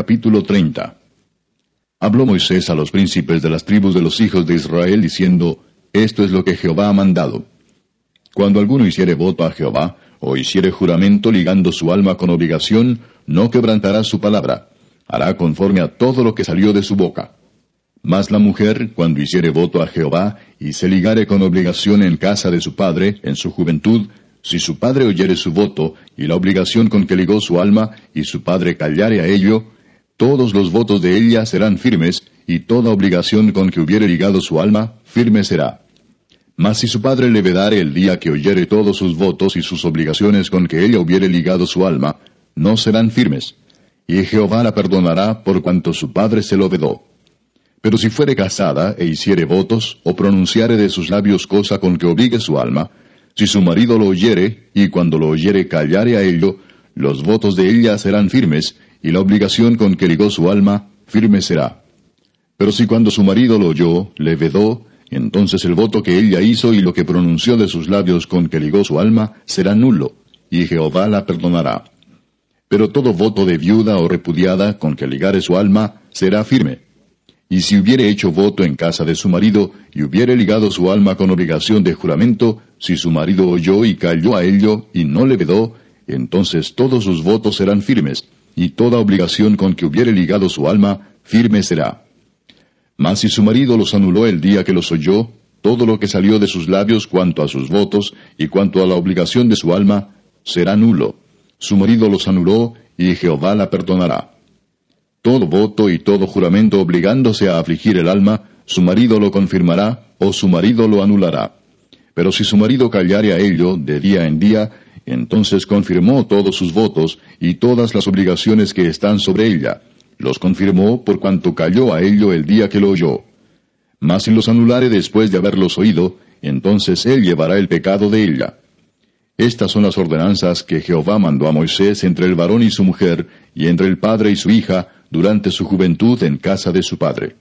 Capítulo 30 Habló Moisés a los príncipes de las tribus de los hijos de Israel, diciendo, Esto es lo que Jehová ha mandado. Cuando alguno hiciere voto a Jehová, o hiciere juramento ligando su alma con obligación, no quebrantará su palabra, hará conforme a todo lo que salió de su boca. Mas la mujer, cuando hiciere voto a Jehová, y se ligare con obligación en casa de su padre, en su juventud, si su padre oyere su voto, y la obligación con que ligó su alma, y su padre callare a ello, todos los votos de ella serán firmes, y toda obligación con que hubiere ligado su alma, firme será. Mas si su padre le vedare el día que oyere todos sus votos y sus obligaciones con que ella hubiere ligado su alma, no serán firmes. Y Jehová la perdonará por cuanto su padre se lo vedó. Pero si fuere casada e hiciere votos, o pronunciare de sus labios cosa con que obligue su alma, si su marido lo oyere, y cuando lo oyere callare a ello, los votos de ella serán firmes, y la obligación con que ligó su alma, firme será. Pero si cuando su marido lo oyó, le vedó, entonces el voto que ella hizo y lo que pronunció de sus labios con que ligó su alma, será nulo, y Jehová la perdonará. Pero todo voto de viuda o repudiada con que ligare su alma, será firme. Y si hubiere hecho voto en casa de su marido, y hubiere ligado su alma con obligación de juramento, si su marido oyó y cayó a ello, y no le vedó, entonces todos sus votos serán firmes, y toda obligación con que hubiere ligado su alma, firme será. Mas si su marido los anuló el día que los oyó, todo lo que salió de sus labios cuanto a sus votos y cuanto a la obligación de su alma, será nulo. Su marido los anuló, y Jehová la perdonará. Todo voto y todo juramento obligándose a afligir el alma, su marido lo confirmará o su marido lo anulará. Pero si su marido callare a ello de día en día, entonces confirmó todos sus votos y todas las obligaciones que están sobre ella. Los confirmó por cuanto calló a ello el día que lo oyó. Mas si los anulare después de haberlos oído, entonces él llevará el pecado de ella. Estas son las ordenanzas que Jehová mandó a Moisés entre el varón y su mujer, y entre el padre y su hija, durante su juventud en casa de su padre.